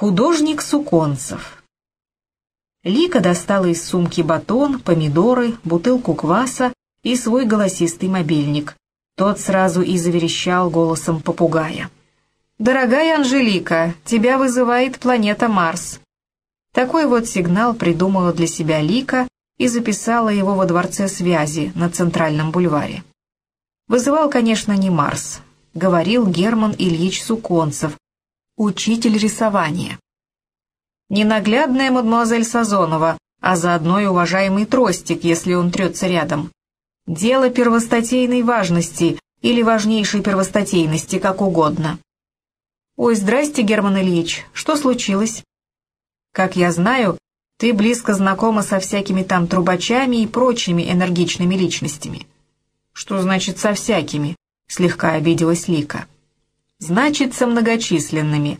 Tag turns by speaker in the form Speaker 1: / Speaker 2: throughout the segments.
Speaker 1: Художник Суконцев. Лика достала из сумки батон, помидоры, бутылку кваса и свой голосистый мобильник. Тот сразу и заверещал голосом попугая. «Дорогая Анжелика, тебя вызывает планета Марс». Такой вот сигнал придумала для себя Лика и записала его во Дворце связи на Центральном бульваре. Вызывал, конечно, не Марс. Говорил Герман Ильич Суконцев, учитель рисования. Ненаглядная мадемуазель Сазонова, а заодно и уважаемый тростик, если он трется рядом. Дело первостатейной важности или важнейшей первостатейности, как угодно. «Ой, здрасте, Герман Ильич, что случилось?» «Как я знаю, ты близко знакома со всякими там трубачами и прочими энергичными личностями». «Что значит «со всякими»?» — слегка обиделась Лика значит, со многочисленными.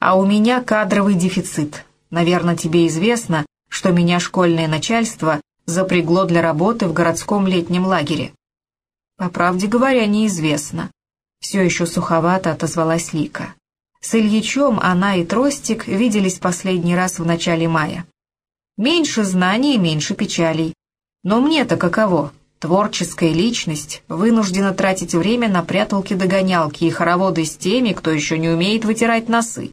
Speaker 1: А у меня кадровый дефицит. Наверное, тебе известно, что меня школьное начальство запрягло для работы в городском летнем лагере. По правде говоря, неизвестно. Все еще суховато отозвалась Лика. С Ильичом она и Тростик виделись последний раз в начале мая. Меньше знаний меньше печалей. Но мне-то каково? Творческая личность вынуждена тратить время на пряталки-догонялки и хороводы с теми, кто еще не умеет вытирать носы.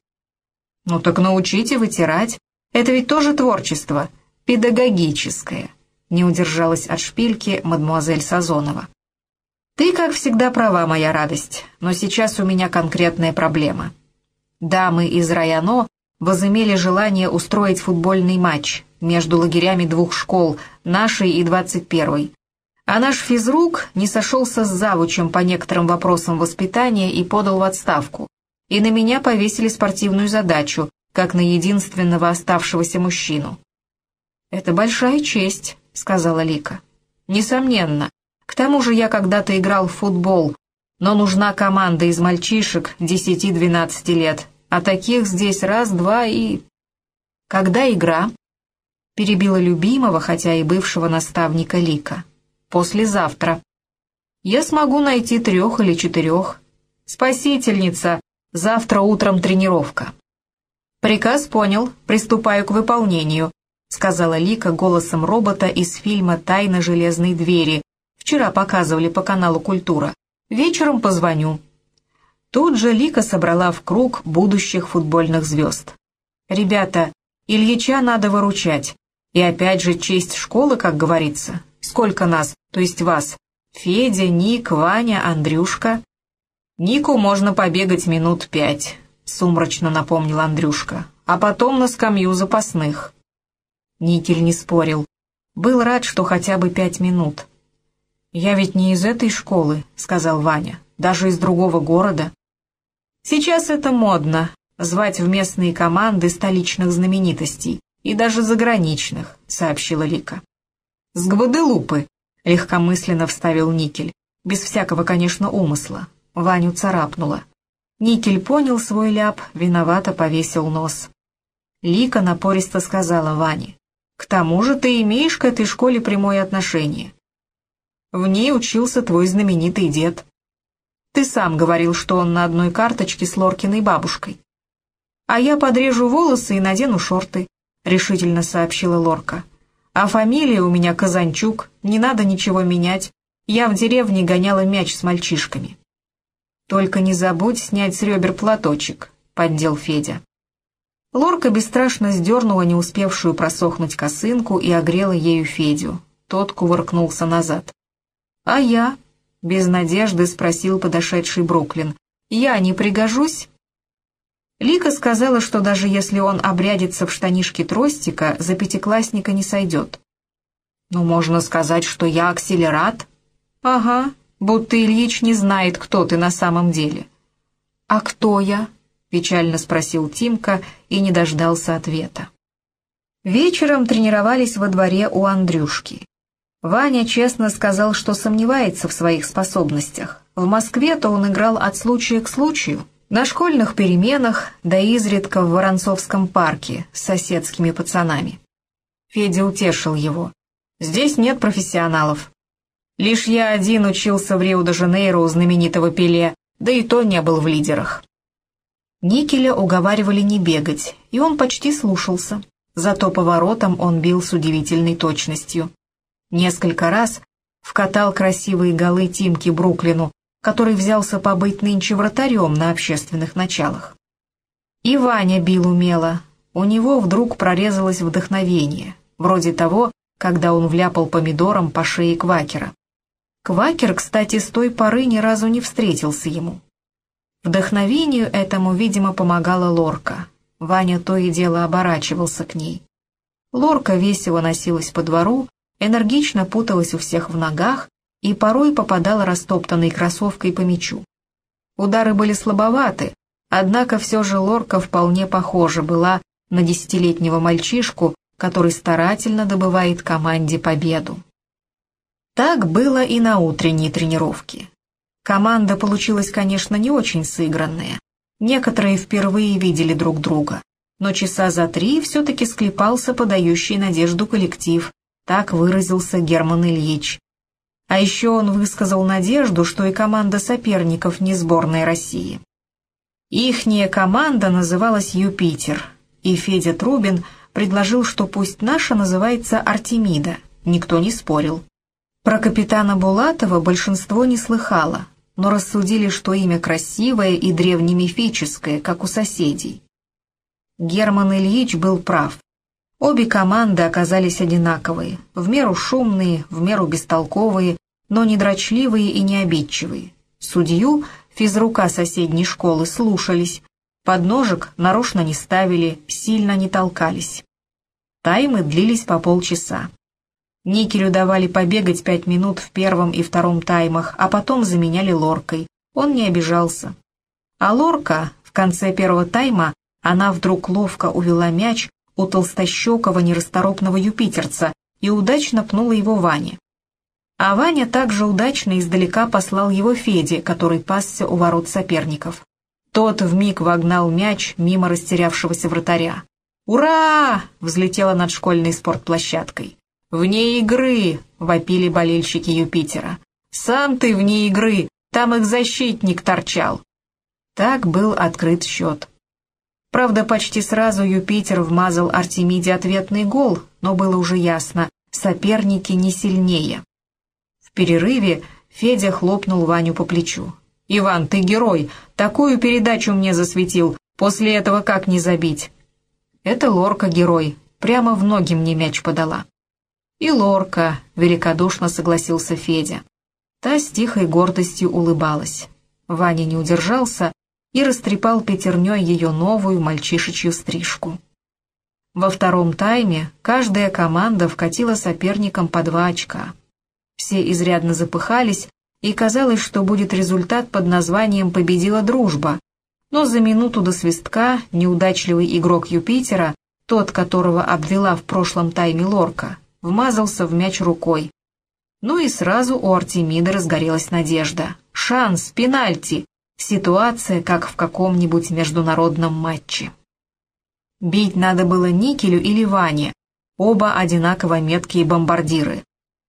Speaker 1: Ну так научите вытирать. Это ведь тоже творчество, педагогическое. Не удержалась от шпильки мадмуазель Сазонова. Ты, как всегда, права, моя радость, но сейчас у меня конкретная проблема. Дамы из Раяно возымели желание устроить футбольный матч между лагерями двух школ, нашей и двадцать первой. А наш физрук не сошелся с завучем по некоторым вопросам воспитания и подал в отставку. И на меня повесили спортивную задачу, как на единственного оставшегося мужчину. «Это большая честь», — сказала Лика. «Несомненно. К тому же я когда-то играл в футбол, но нужна команда из мальчишек 10-12 лет, а таких здесь раз-два и...» «Когда игра?» — перебила любимого, хотя и бывшего наставника Лика послезавтра. Я смогу найти трех или четырех. Спасительница, завтра утром тренировка. Приказ понял, приступаю к выполнению, сказала Лика голосом робота из фильма «Тайна железной двери». Вчера показывали по каналу «Культура». Вечером позвоню. Тут же Лика собрала в круг будущих футбольных звезд. «Ребята, Ильича надо выручать. И опять же честь школы, как говорится. Сколько нас, то есть вас? Федя, Ник, Ваня, Андрюшка. Нику можно побегать минут пять, сумрачно напомнил Андрюшка, а потом на скамью запасных. Никель не спорил. Был рад, что хотя бы пять минут. «Я ведь не из этой школы», — сказал Ваня, — «даже из другого города». «Сейчас это модно, звать в местные команды столичных знаменитостей и даже заграничных», — сообщила Лика. «С Гваделупы», — легкомысленно вставил Никель, без всякого, конечно, умысла. Ваню царапнула. Никель понял свой ляп, виновато повесил нос. Лика напористо сказала Ване, «К тому же ты имеешь к этой школе прямое отношение. В ней учился твой знаменитый дед. Ты сам говорил, что он на одной карточке с Лоркиной бабушкой. А я подрежу волосы и надену шорты», — решительно сообщила Лорка. А фамилия у меня Казанчук, не надо ничего менять. Я в деревне гоняла мяч с мальчишками. Только не забудь снять с ребер платочек, поддел Федя. Лорка бесстрашно сдернула не успевшую просохнуть косынку и огрела ею Федю. Тот кувыркнулся назад. «А я?» — без надежды спросил подошедший Бруклин. «Я не пригожусь?» Лика сказала, что даже если он обрядится в штанишки тростика, за пятиклассника не сойдет. «Ну, можно сказать, что я акселерат?» «Ага, будто Ильич не знает, кто ты на самом деле». «А кто я?» — печально спросил Тимка и не дождался ответа. Вечером тренировались во дворе у Андрюшки. Ваня честно сказал, что сомневается в своих способностях. В Москве-то он играл от случая к случаю, на школьных переменах, да изредка в Воронцовском парке с соседскими пацанами. Федя утешил его. «Здесь нет профессионалов. Лишь я один учился в Рио-де-Жанейро у знаменитого Пеле, да и то не был в лидерах». Никеля уговаривали не бегать, и он почти слушался. Зато поворотом он бил с удивительной точностью. Несколько раз вкатал красивые голы Тимки Бруклину, который взялся побыть нынче вратарем на общественных началах. И Ваня бил умело. У него вдруг прорезалось вдохновение, вроде того, когда он вляпал помидором по шее Квакера. Квакер, кстати, с той поры ни разу не встретился ему. Вдохновению этому, видимо, помогала Лорка. Ваня то и дело оборачивался к ней. Лорка весело носилась по двору, энергично путалась у всех в ногах и порой попадала растоптанной кроссовкой по мячу. Удары были слабоваты, однако все же Лорка вполне похожа была на десятилетнего мальчишку, который старательно добывает команде победу. Так было и на утренней тренировке. Команда получилась, конечно, не очень сыгранная. Некоторые впервые видели друг друга. Но часа за три все-таки склепался подающий надежду коллектив. Так выразился Герман Ильич. А еще он высказал надежду, что и команда соперников не сборной России. Ихняя команда называлась «Юпитер», и Федя Трубин предложил, что пусть наша называется «Артемида». Никто не спорил. Про капитана Булатова большинство не слыхало, но рассудили, что имя красивое и древнемифическое, как у соседей. Герман Ильич был прав. Обе команды оказались одинаковые, в меру шумные, в меру бестолковые, но не дрочливые и не обидчивые. Судью, физрука соседней школы, слушались, подножек нарочно не ставили, сильно не толкались. Таймы длились по полчаса. Никелю давали побегать пять минут в первом и втором таймах, а потом заменяли лоркой. Он не обижался. А лорка в конце первого тайма, она вдруг ловко увела мяч у толстощекого нерасторопного юпитерца и удачно пнула его Ване. А Ваня также удачно издалека послал его Феде, который пасся у ворот соперников. Тот вмиг вогнал мяч мимо растерявшегося вратаря. «Ура!» — взлетела над школьной спортплощадкой. «Вне игры!» — вопили болельщики Юпитера. «Сам ты вне игры! Там их защитник торчал!» Так был открыт счет. Правда, почти сразу Юпитер вмазал Артемиде ответный гол, но было уже ясно, соперники не сильнее. Перерыве Федя хлопнул Ваню по плечу. «Иван, ты герой! Такую передачу мне засветил! После этого как не забить?» «Это Лорка герой, прямо в ноги мне мяч подала». «И Лорка», — великодушно согласился Федя. Та с тихой гордостью улыбалась. Ваня не удержался и растрепал пятерней ее новую мальчишечью стрижку. Во втором тайме каждая команда вкатила соперникам по два очка. Все изрядно запыхались, и казалось, что будет результат под названием «Победила дружба», но за минуту до свистка неудачливый игрок Юпитера, тот, которого обвела в прошлом тайме Лорка, вмазался в мяч рукой. Ну и сразу у Артемида разгорелась надежда. Шанс, пенальти. Ситуация, как в каком-нибудь международном матче. Бить надо было Никелю или Ване, оба одинаково меткие бомбардиры.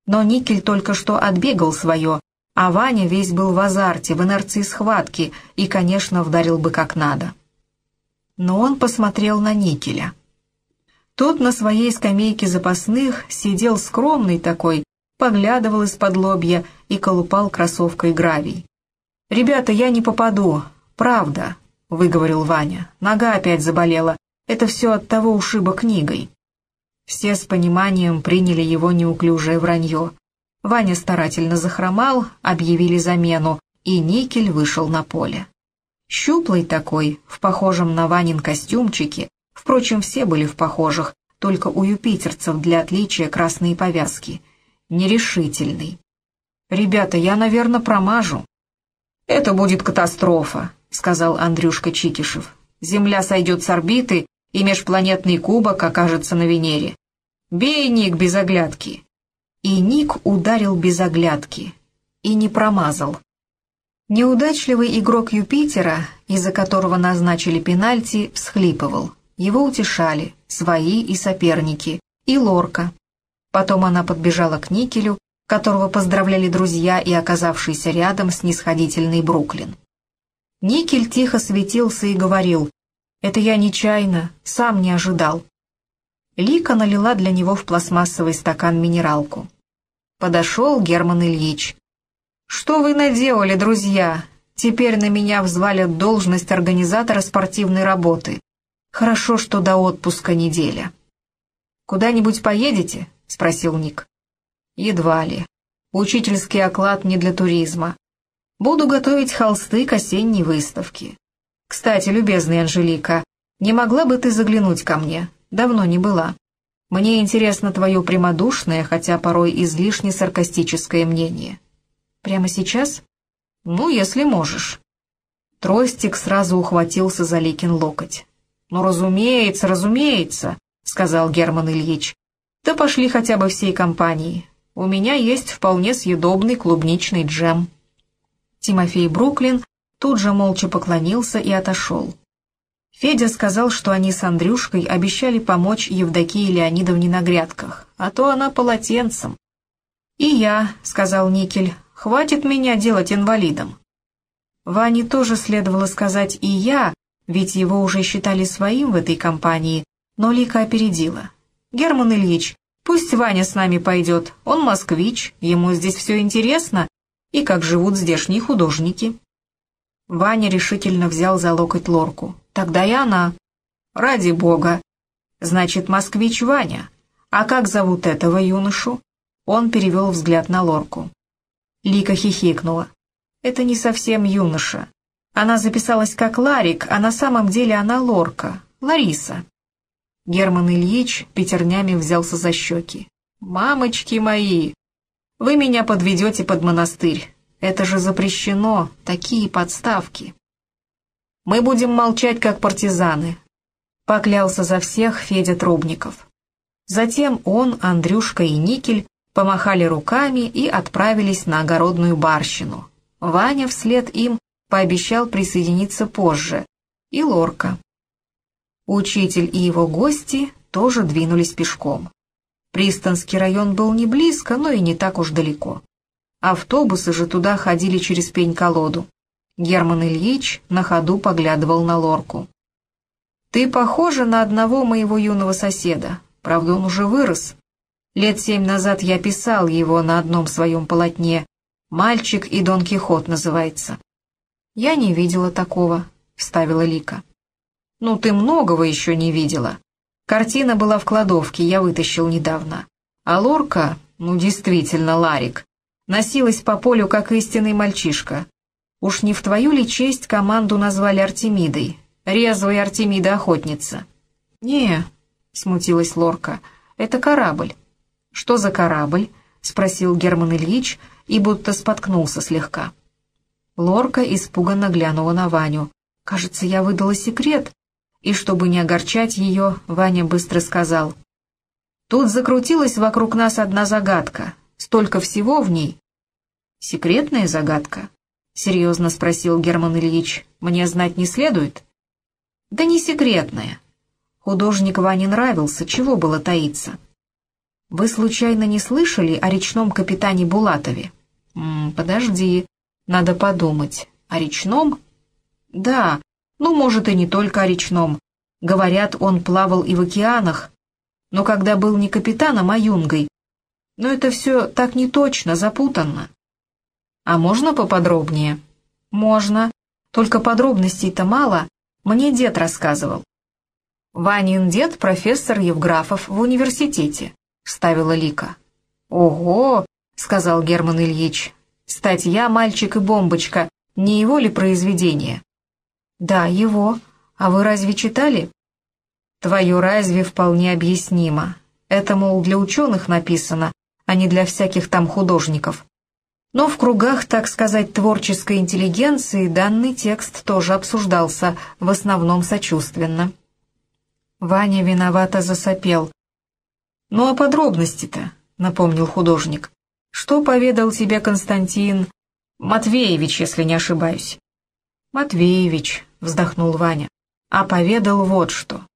Speaker 1: Но Никель только что отбегал свое, а Ваня весь был в азарте, в инерции схватки и, конечно, вдарил бы как надо. Но он посмотрел на Никеля. Тот на своей скамейке запасных сидел скромный такой, поглядывал из-под лобья и колупал кроссовкой гравий. «Ребята, я не попаду, правда», — выговорил Ваня. «Нога опять заболела. Это все от того ушиба книгой». Все с пониманием приняли его неуклюжее вранье. Ваня старательно захромал, объявили замену, и Никель вышел на поле. Щуплый такой, в похожем на Ванин костюмчике, Впрочем, все были в похожих, только у юпитерцев для отличия красные повязки. Нерешительный. «Ребята, я, наверное, промажу». «Это будет катастрофа», — сказал Андрюшка Чикишев. «Земля сойдет с орбиты, и межпланетный кубок окажется на Венере. Бей, Ник, без оглядки». И Ник ударил без оглядки. И не промазал. Неудачливый игрок Юпитера, из-за которого назначили пенальти, всхлипывал. Его утешали свои и соперники, и Лорка. Потом она подбежала к Никелю, которого поздравляли друзья и оказавшийся рядом снисходительный Бруклин. Никель тихо светился и говорил, «Это я нечаянно, сам не ожидал». Лика налила для него в пластмассовый стакан минералку. Подошел Герман Ильич. «Что вы наделали, друзья? Теперь на меня взвалят должность организатора спортивной работы. Хорошо, что до отпуска неделя». «Куда-нибудь поедете?» — спросил Ник. «Едва ли. Учительский оклад не для туризма. Буду готовить холсты к осенней выставке. Кстати, любезная Анжелика, не могла бы ты заглянуть ко мне? Давно не была. Мне интересно твое прямодушное, хотя порой излишне саркастическое мнение. Прямо сейчас? Ну, если можешь. Тростик сразу ухватился за Ликин локоть. «Ну, разумеется, разумеется», — сказал Герман Ильич. «Да пошли хотя бы всей компанией. У меня есть вполне съедобный клубничный джем». Тимофей Бруклин тут же молча поклонился и отошел. Федя сказал, что они с Андрюшкой обещали помочь Евдокии Леонидовне на грядках, а то она полотенцем. «И я», — сказал Никель, — «хватит меня делать инвалидом». Ване тоже следовало сказать «и я», ведь его уже считали своим в этой компании, но Лика опередила. «Герман Ильич, пусть Ваня с нами пойдет, он москвич, ему здесь все интересно, и как живут здешние художники». Ваня решительно взял за локоть лорку. «Тогда и она». «Ради бога!» «Значит, москвич Ваня. А как зовут этого юношу?» Он перевел взгляд на лорку. Лика хихикнула. «Это не совсем юноша. Она записалась как Ларик, а на самом деле она лорка, Лариса». Герман Ильич пятернями взялся за щеки. «Мамочки мои! Вы меня подведете под монастырь. Это же запрещено, такие подставки. Мы будем молчать, как партизаны. Поклялся за всех Федя Трубников. Затем он, Андрюшка и Никель помахали руками и отправились на огородную барщину. Ваня вслед им пообещал присоединиться позже. И Лорка. Учитель и его гости тоже двинулись пешком. Пристанский район был не близко, но и не так уж далеко. Автобусы же туда ходили через пень-колоду. Герман Ильич на ходу поглядывал на лорку. «Ты похожа на одного моего юного соседа. Правда, он уже вырос. Лет семь назад я писал его на одном своем полотне. «Мальчик и Дон Кихот» называется. «Я не видела такого», — вставила Лика. «Ну, ты многого еще не видела. Картина была в кладовке, я вытащил недавно. А Лорка, ну действительно, Ларик, носилась по полю, как истинный мальчишка. Уж не в твою ли честь команду назвали Артемидой? Резвая Артемида-охотница. «Не», — смутилась Лорка, — «это корабль». «Что за корабль?» — спросил Герман Ильич и будто споткнулся слегка. Лорка испуганно глянула на Ваню. «Кажется, я выдала секрет», и, чтобы не огорчать ее, Ваня быстро сказал. «Тут закрутилась вокруг нас одна загадка. Столько всего в ней». «Секретная загадка?» — серьезно спросил Герман Ильич. «Мне знать не следует?» «Да не секретная. Художник Ване нравился, чего было таиться?» «Вы случайно не слышали о речном капитане Булатове?» М -м, «Подожди, надо подумать. О речном?» «Да, ну, может, и не только о речном. Говорят, он плавал и в океанах. Но когда был не капитаном, а юнгой. Но это все так не точно, запутанно. А можно поподробнее? Можно. Только подробностей-то мало. Мне дед рассказывал. Ванин дед профессор Евграфов в университете, вставила Лика. Ого, сказал Герман Ильич. Статья «Мальчик и бомбочка» не его ли произведение? «Да, его. А вы разве читали?» «Твое разве вполне объяснимо. Это, мол, для ученых написано, а не для всяких там художников. Но в кругах, так сказать, творческой интеллигенции данный текст тоже обсуждался, в основном сочувственно». Ваня виновато засопел. «Ну а подробности-то?» — напомнил художник. «Что поведал тебе Константин Матвеевич, если не ошибаюсь?» «Матвеевич», вздохнул Ваня, а поведал вот что.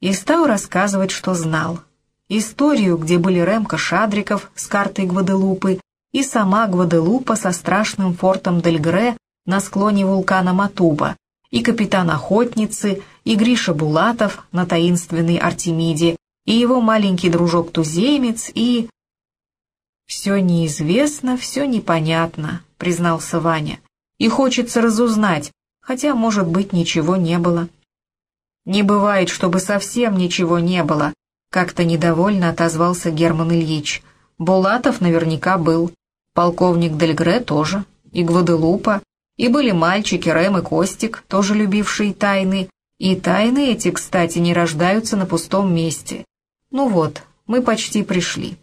Speaker 1: И стал рассказывать, что знал. Историю, где были Ремка Шадриков с картой Гваделупы и сама Гваделупа со страшным фортом Дельгре на склоне вулкана Матуба, и капитан охотницы, и Гриша Булатов на таинственной Артемиде, и его маленький дружок-туземец, и... «Все неизвестно, все непонятно», — признался Ваня. «И хочется разузнать, хотя, может быть, ничего не было». «Не бывает, чтобы совсем ничего не было», — как-то недовольно отозвался Герман Ильич. «Булатов наверняка был, полковник Дельгре тоже, и Гваделупа, и были мальчики Рэм и Костик, тоже любившие тайны, и тайны эти, кстати, не рождаются на пустом месте. Ну вот, мы почти пришли».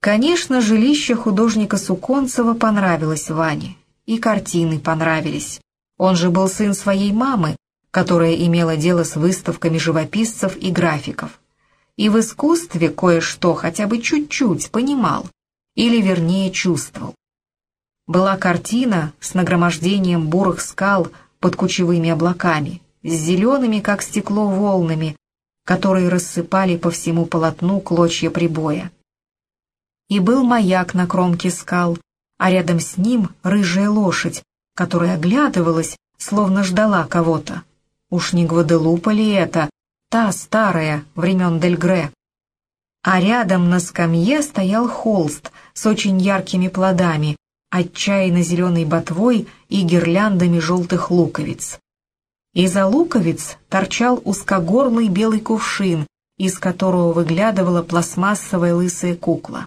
Speaker 1: Конечно, жилище художника Суконцева понравилось Ване, и картины понравились. Он же был сын своей мамы, которая имела дело с выставками живописцев и графиков. И в искусстве кое-что хотя бы чуть-чуть понимал, или вернее чувствовал. Была картина с нагромождением бурых скал под кучевыми облаками, с зелеными, как стекло, волнами, которые рассыпали по всему полотну клочья прибоя и был маяк на кромке скал, а рядом с ним рыжая лошадь, которая оглядывалась, словно ждала кого-то. Уж не Гваделупа ли это, та старая, времен Дельгре? А рядом на скамье стоял холст с очень яркими плодами, отчаянно зеленой ботвой и гирляндами желтых луковиц. Из-за луковиц торчал узкогорлый белый кувшин, из которого выглядывала пластмассовая лысая кукла.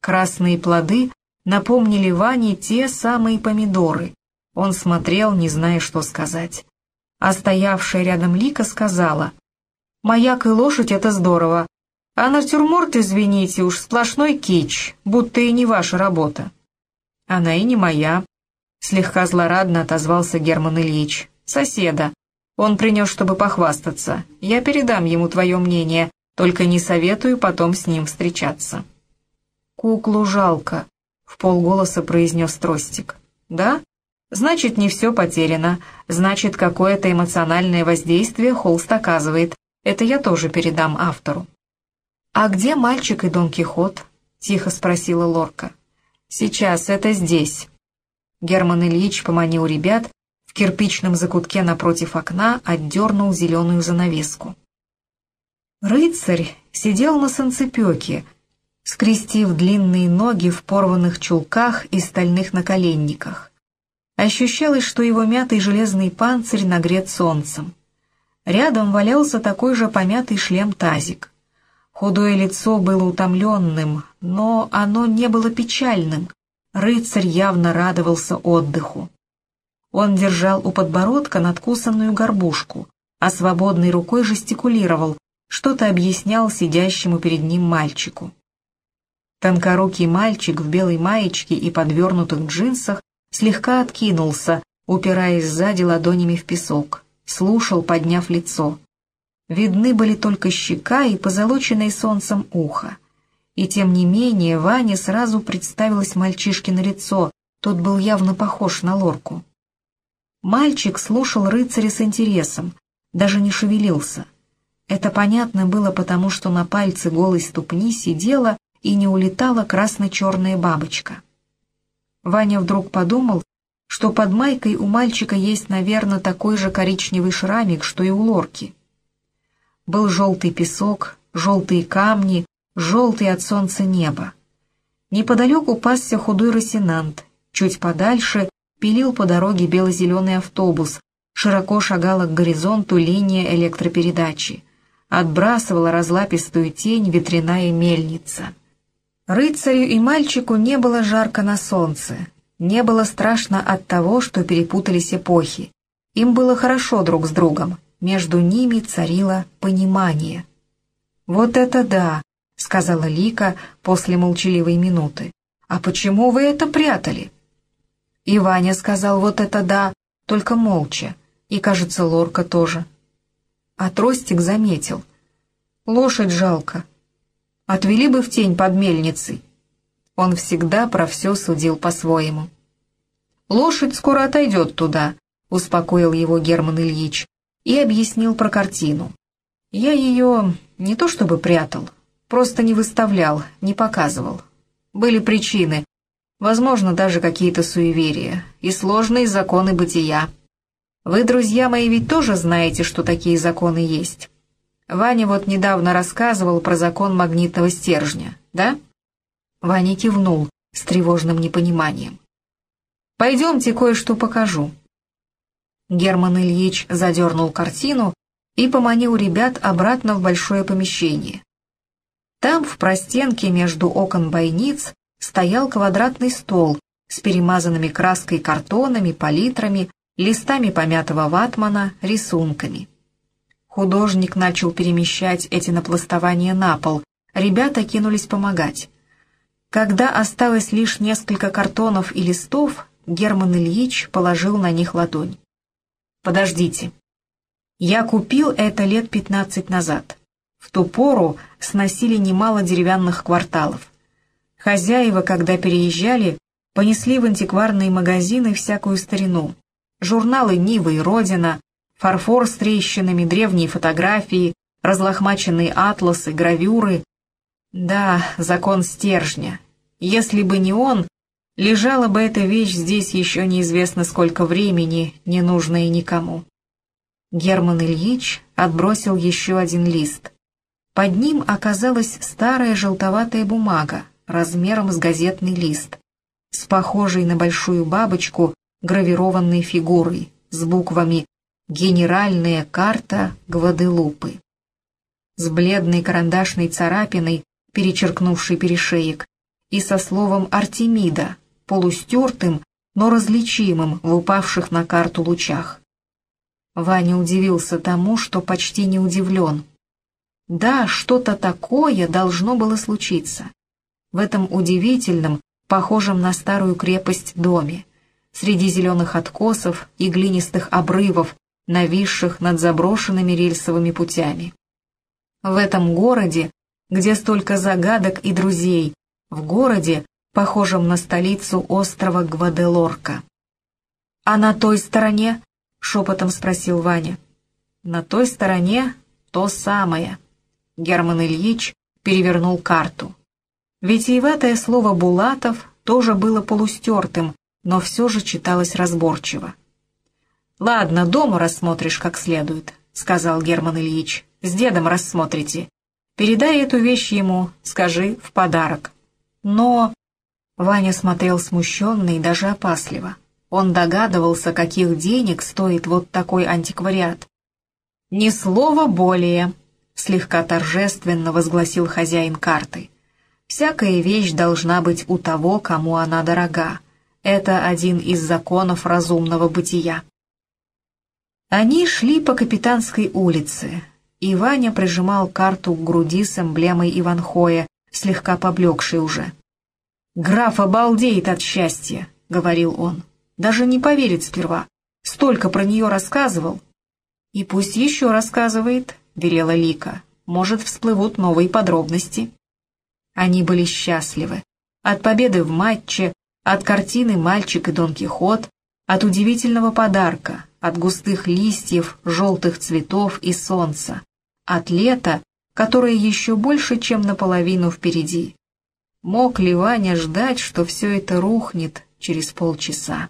Speaker 1: Красные плоды напомнили Ване те самые помидоры. Он смотрел, не зная, что сказать. А стоявшая рядом Лика сказала, «Маяк и лошадь — это здорово, а натюрморт, извините, уж сплошной кич, будто и не ваша работа». «Она и не моя», — слегка злорадно отозвался Герман Ильич. «Соседа. Он принес, чтобы похвастаться. Я передам ему твое мнение, только не советую потом с ним встречаться». «Куклу жалко», — в полголоса произнес Тростик. «Да? Значит, не все потеряно. Значит, какое-то эмоциональное воздействие холст оказывает. Это я тоже передам автору». «А где мальчик и Дон Кихот?» — тихо спросила Лорка. «Сейчас, это здесь». Герман Ильич поманил ребят, в кирпичном закутке напротив окна отдернул зеленую занавеску. Рыцарь сидел на санцепеке, скрестив длинные ноги в порванных чулках и стальных наколенниках. Ощущалось, что его мятый железный панцирь нагрет солнцем. Рядом валялся такой же помятый шлем-тазик. Худое лицо было утомленным, но оно не было печальным. Рыцарь явно радовался отдыху. Он держал у подбородка надкусанную горбушку, а свободной рукой жестикулировал, что-то объяснял сидящему перед ним мальчику. Тонкорукий мальчик в белой маечке и подвернутых джинсах слегка откинулся, упираясь сзади ладонями в песок, слушал, подняв лицо. Видны были только щека и позолоченное солнцем ухо. И тем не менее Ване сразу представилось мальчишкино лицо, тот был явно похож на лорку. Мальчик слушал рыцаря с интересом, даже не шевелился. Это понятно было потому, что на пальце голой ступни сидела и не улетала красно-черная бабочка. Ваня вдруг подумал, что под майкой у мальчика есть, наверное, такой же коричневый шрамик, что и у лорки. Был желтый песок, желтые камни, желтый от солнца небо. Неподалеку пасся худой росинант, чуть подальше пилил по дороге бело-зеленый автобус, широко шагала к горизонту линия электропередачи. Отбрасывала разлапистую тень ветряная мельница. Рыцарю и мальчику не было жарко на солнце, не было страшно от того, что перепутались эпохи. Им было хорошо друг с другом, между ними царило понимание. «Вот это да!» — сказала Лика после молчаливой минуты. «А почему вы это прятали?» И Ваня сказал «вот это да», только молча, и, кажется, Лорка тоже. А Тростик заметил. «Лошадь жалко, Отвели бы в тень под мельницей. Он всегда про все судил по-своему. «Лошадь скоро отойдет туда», — успокоил его Герман Ильич и объяснил про картину. «Я ее не то чтобы прятал, просто не выставлял, не показывал. Были причины. Возможно, даже какие-то суеверия и сложные законы бытия. Вы, друзья мои, ведь тоже знаете, что такие законы есть. Ваня вот недавно рассказывал про закон магнитного стержня, да? Ваня кивнул с тревожным непониманием. «Пойдемте кое-что покажу». Герман Ильич задернул картину и поманил ребят обратно в большое помещение. Там, в простенке между окон бойниц, стоял квадратный стол с перемазанными краской картонами, палитрами, листами помятого ватмана, рисунками. Художник начал перемещать эти напластования на пол, ребята кинулись помогать. Когда осталось лишь несколько картонов и листов, Герман Ильич положил на них ладонь. «Подождите. Я купил это лет пятнадцать назад. В ту пору сносили немало деревянных кварталов. Хозяева, когда переезжали, понесли в антикварные магазины всякую старину. Журналы «Нива» и «Родина», фарфор с трещинами, древние фотографии, разлохмаченные атласы, гравюры. Да, закон стержня. Если бы не он, лежала бы эта вещь здесь еще неизвестно сколько времени, не нужная никому. Герман Ильич отбросил еще один лист. Под ним оказалась старая желтоватая бумага, размером с газетный лист, с похожей на большую бабочку гравированной фигурой, с буквами «Генеральная карта Гваделупы». С бледной карандашной царапиной, перечеркнувшей перешеек, и со словом «Артемида», полустертым, но различимым в упавших на карту лучах. Ваня удивился тому, что почти не удивлен. Да, что-то такое должно было случиться. В этом удивительном, похожем на старую крепость доме, среди зеленых откосов и глинистых обрывов, нависших над заброшенными рельсовыми путями. В этом городе, где столько загадок и друзей, в городе, похожем на столицу острова Гваделорка. «А на той стороне?» — шепотом спросил Ваня. «На той стороне то самое». Герман Ильич перевернул карту. Витиеватое слово «Булатов» тоже было полустертым, но все же читалось разборчиво. «Ладно, дома рассмотришь как следует», — сказал Герман Ильич. «С дедом рассмотрите. Передай эту вещь ему, скажи, в подарок». Но... Ваня смотрел смущенно и даже опасливо. Он догадывался, каких денег стоит вот такой антиквариат. «Ни слова более», — слегка торжественно возгласил хозяин карты. «Всякая вещь должна быть у того, кому она дорога. Это один из законов разумного бытия». Они шли по Капитанской улице, и Ваня прижимал карту к груди с эмблемой Иванхоя, слегка поблекший уже. «Граф обалдеет от счастья», — говорил он. «Даже не поверит сперва. Столько про нее рассказывал». «И пусть еще рассказывает», — велела Лика. «Может, всплывут новые подробности». Они были счастливы. От победы в матче, от картины «Мальчик и Дон Кихот», от удивительного подарка, от густых листьев, желтых цветов и солнца, от лета, которое еще больше, чем наполовину впереди. Мог ли Ваня ждать, что все это рухнет через полчаса?